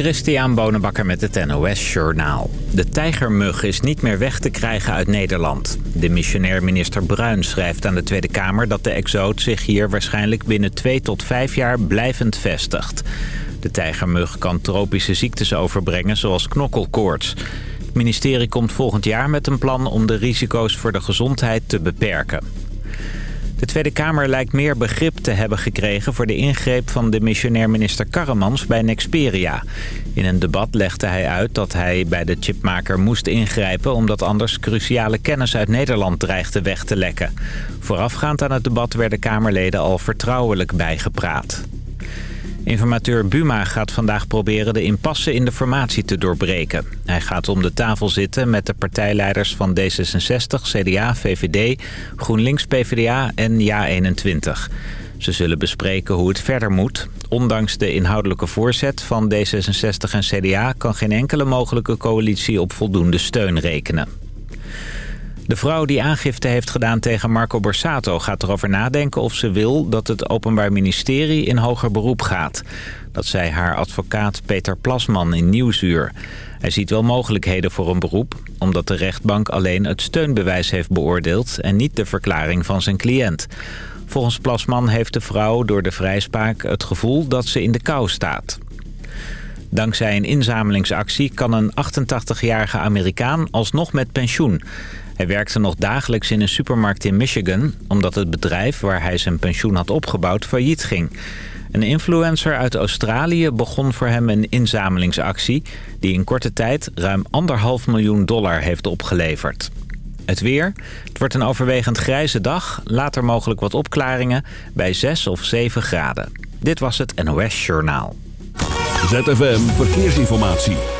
Christian Bonenbakker met het NOS Journaal. De tijgermug is niet meer weg te krijgen uit Nederland. De missionair minister Bruin schrijft aan de Tweede Kamer... dat de exoot zich hier waarschijnlijk binnen twee tot vijf jaar blijvend vestigt. De tijgermug kan tropische ziektes overbrengen, zoals knokkelkoorts. Het ministerie komt volgend jaar met een plan om de risico's voor de gezondheid te beperken. De Tweede Kamer lijkt meer begrip te hebben gekregen voor de ingreep van de missionair minister Karremans bij Nexperia. In een debat legde hij uit dat hij bij de chipmaker moest ingrijpen omdat anders cruciale kennis uit Nederland dreigde weg te lekken. Voorafgaand aan het debat werden Kamerleden al vertrouwelijk bijgepraat. Informateur Buma gaat vandaag proberen de impasse in de formatie te doorbreken. Hij gaat om de tafel zitten met de partijleiders van D66, CDA, VVD, GroenLinks, PvdA en JA21. Ze zullen bespreken hoe het verder moet. Ondanks de inhoudelijke voorzet van D66 en CDA... kan geen enkele mogelijke coalitie op voldoende steun rekenen. De vrouw die aangifte heeft gedaan tegen Marco Borsato gaat erover nadenken of ze wil dat het Openbaar Ministerie in hoger beroep gaat. Dat zei haar advocaat Peter Plasman in Nieuwsuur. Hij ziet wel mogelijkheden voor een beroep, omdat de rechtbank alleen het steunbewijs heeft beoordeeld en niet de verklaring van zijn cliënt. Volgens Plasman heeft de vrouw door de vrijspraak het gevoel dat ze in de kou staat. Dankzij een inzamelingsactie kan een 88-jarige Amerikaan alsnog met pensioen. Hij werkte nog dagelijks in een supermarkt in Michigan... omdat het bedrijf waar hij zijn pensioen had opgebouwd failliet ging. Een influencer uit Australië begon voor hem een inzamelingsactie... die in korte tijd ruim anderhalf miljoen dollar heeft opgeleverd. Het weer. Het wordt een overwegend grijze dag. Later mogelijk wat opklaringen bij 6 of 7 graden. Dit was het NOS Journaal. ZFM Verkeersinformatie.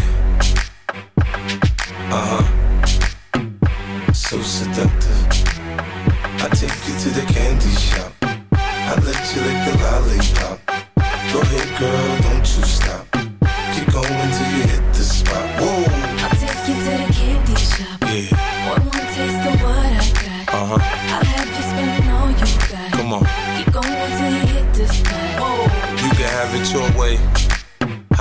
So seductive. I take you to the candy shop. I let you lick the lollipop. Go ahead, girl, don't you stop. Keep going till you hit the spot. Whoa. I'll take you to the candy shop. Yeah. One more taste of what I got. Uh-huh. I'll have you spending all you got. Come on. Keep going till you hit the spot. Whoa. You can have it your way.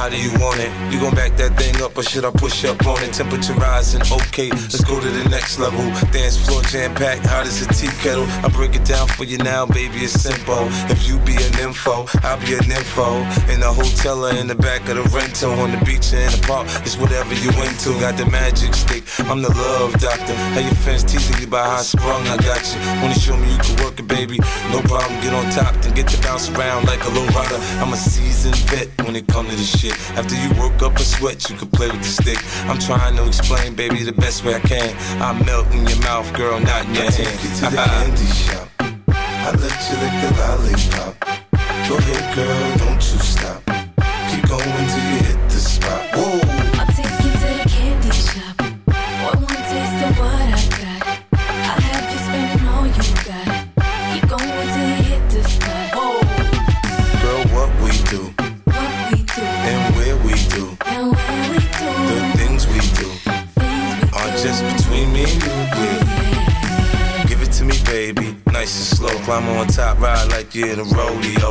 How do you want it? You gon' back that thing up or should I push up on it? Temperature rising, okay, let's go to the next level. Dance floor jam packed, hot as a tea kettle. I break it down for you now, baby, it's simple. If you be an info, I'll be an info. In the hotel or in the back of the rental, on the beach or in the park, it's whatever you into. Got the magic stick, I'm the love doctor. How your fans teasing you about how I sprung, I got you. Wanna show me you can work it, baby? No problem, get on top, then get to bounce around like a low rider. I'm a seasoned vet when it come to this shit. After you work up a sweat, you can play with the stick. I'm trying to explain, baby, the best way I can. I melt in your mouth, girl, not in your I hand. Take you to the candy shop. I let you lick the lollipop. Go ahead, girl, don't you stop. Keep going till you hit the spot. Whoa. In a rodeo.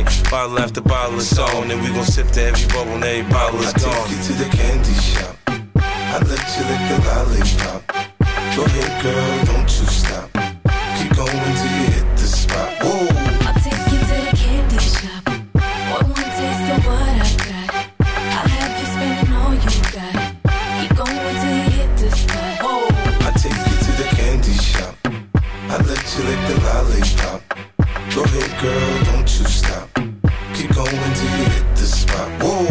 game. Bottle after bottle is on, and we gon' sip to every bubble and every bottle is gone. I take you to the candy shop. I let you lick the lollipop. Go ahead, girl, don't you stop. Keep going till you hit the spot. Whoa. I take you to the candy shop. One one taste of what I got. I have you spending all you got. Keep going till you hit the spot. Whoa. I take you to the candy shop. I let you lick the lollipop. Go ahead, girl, don't you stop going to hit the spot. Whoa.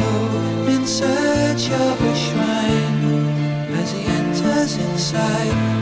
of a shrine as he enters inside.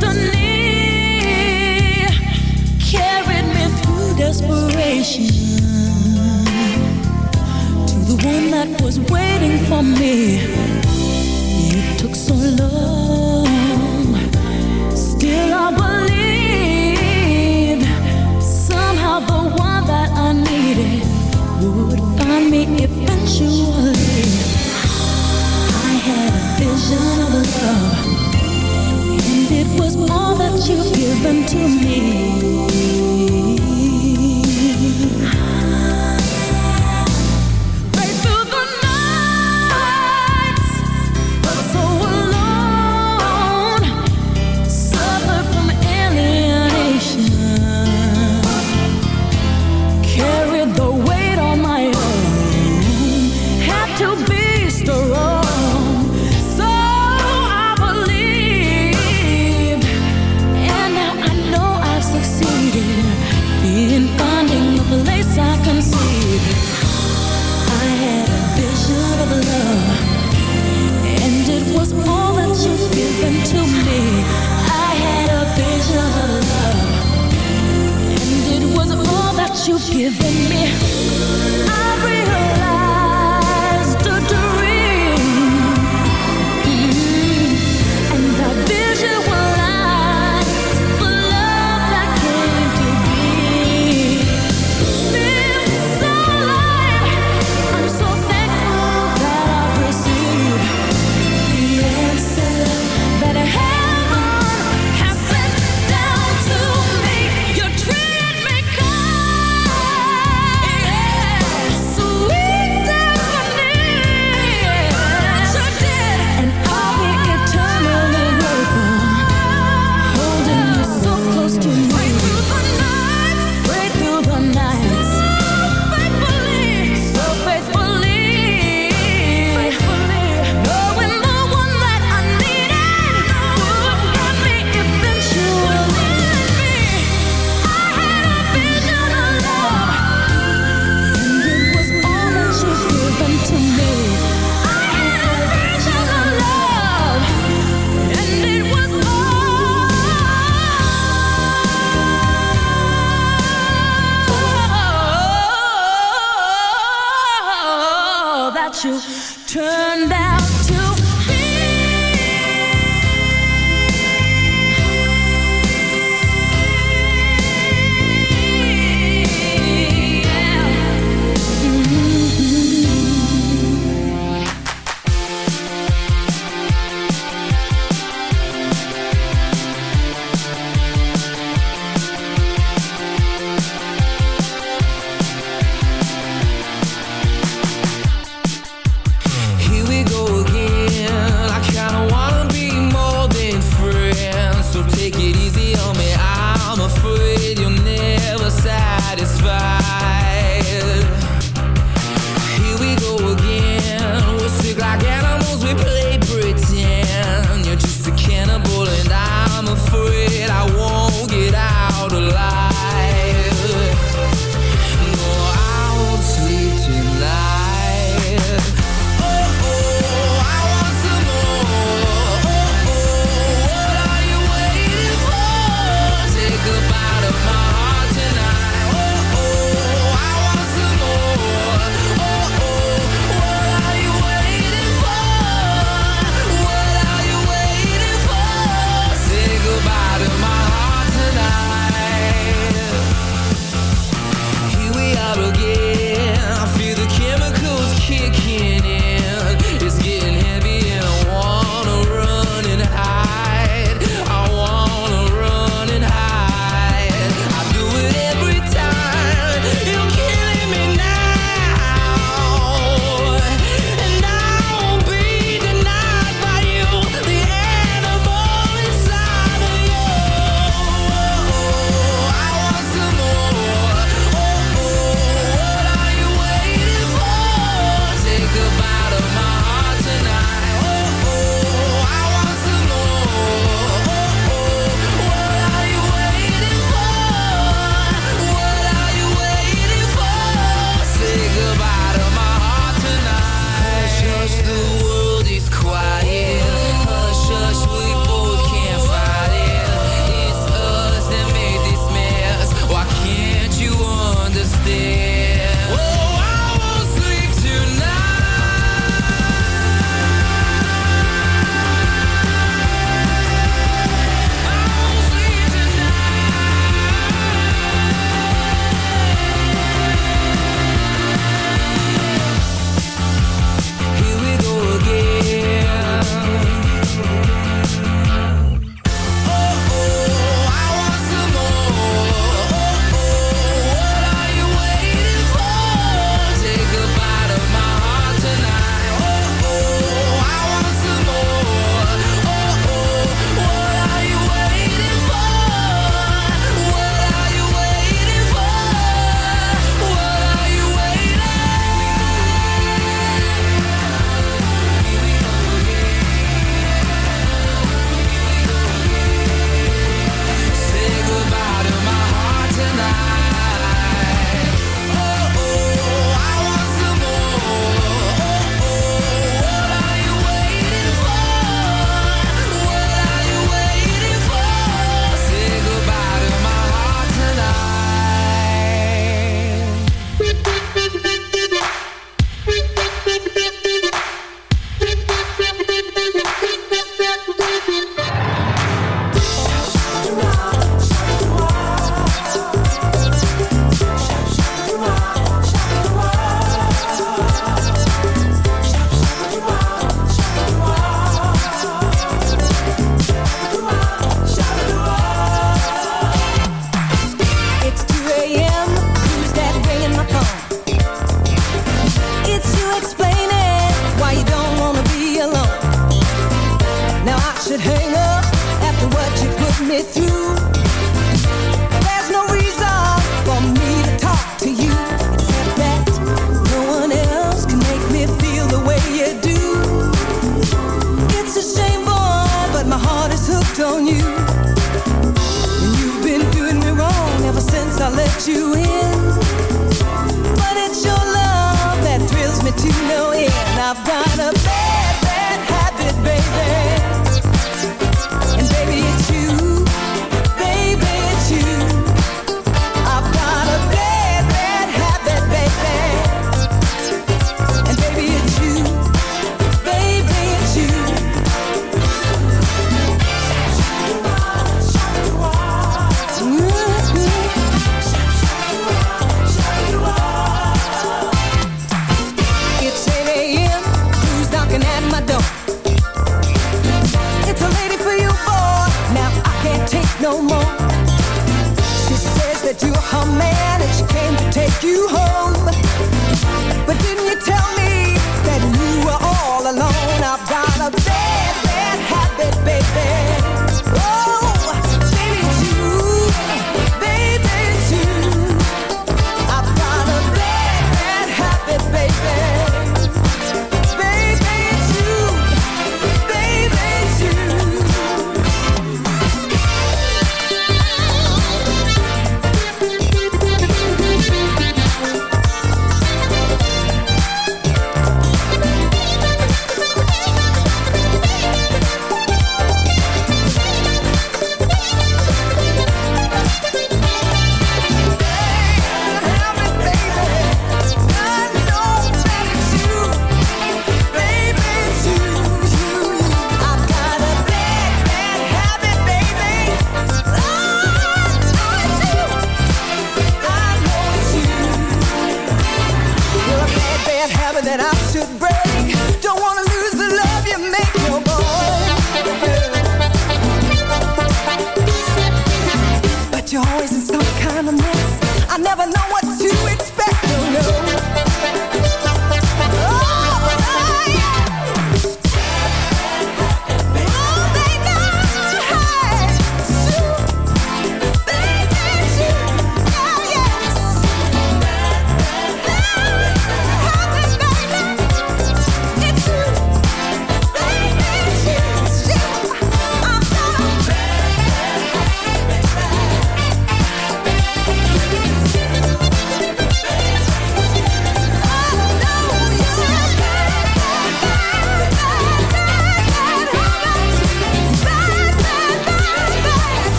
destiny carried me through desperation to the one that was waiting for me. It took so long, still I believe somehow the one that I needed would find me eventually. I had a vision of love it was all that you've given to me. giving me.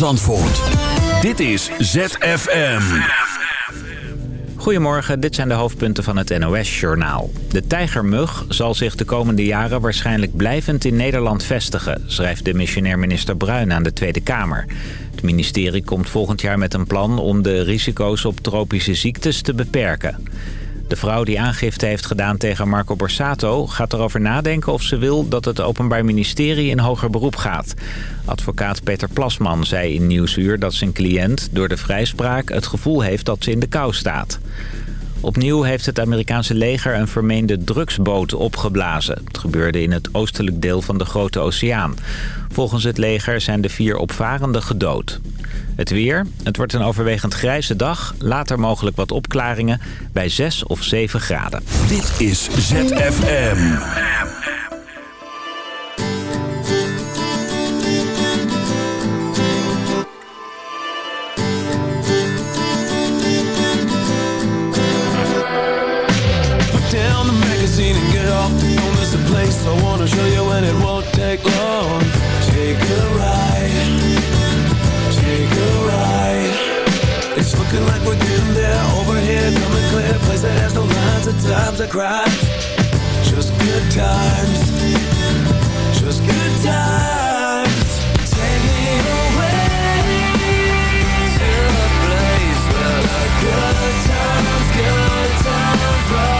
Zandvoort. Dit is ZFM. Goedemorgen, dit zijn de hoofdpunten van het NOS-journaal. De tijgermug zal zich de komende jaren waarschijnlijk blijvend in Nederland vestigen... schrijft de missionair minister Bruin aan de Tweede Kamer. Het ministerie komt volgend jaar met een plan om de risico's op tropische ziektes te beperken. De vrouw die aangifte heeft gedaan tegen Marco Borsato... gaat erover nadenken of ze wil dat het Openbaar Ministerie in hoger beroep gaat. Advocaat Peter Plasman zei in Nieuwsuur dat zijn cliënt door de vrijspraak... het gevoel heeft dat ze in de kou staat. Opnieuw heeft het Amerikaanse leger een vermeende drugsboot opgeblazen. Het gebeurde in het oostelijk deel van de Grote Oceaan. Volgens het leger zijn de vier opvarenden gedood. Het weer. Het wordt een overwegend grijze dag. Later mogelijk wat opklaringen bij 6 of 7 graden. Dit is ZFM. I wanna show you and it won't take long. Take a ride. Like we're getting there. Over here, coming clear. Place that has no lines of times or crimes. Just good times. Just good times. Take me away to a place where the good times, good times roll.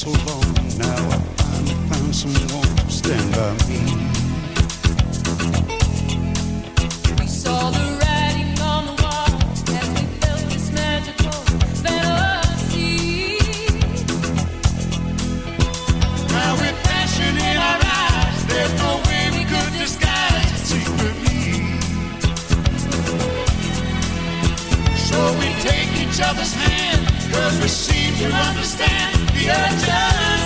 so long. Now I finally found someone to stand by me. We saw the writing on the wall we felt this magical fantasy. Now passion in our eyes, there's no way we could disguise. So we take each other's hand, cause we seem to understand. Such a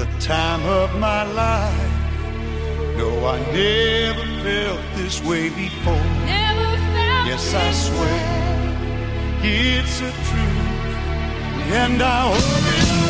the time of my life. No, I never felt this way before. Never felt yes, I swear way. it's a truth, and I hope it.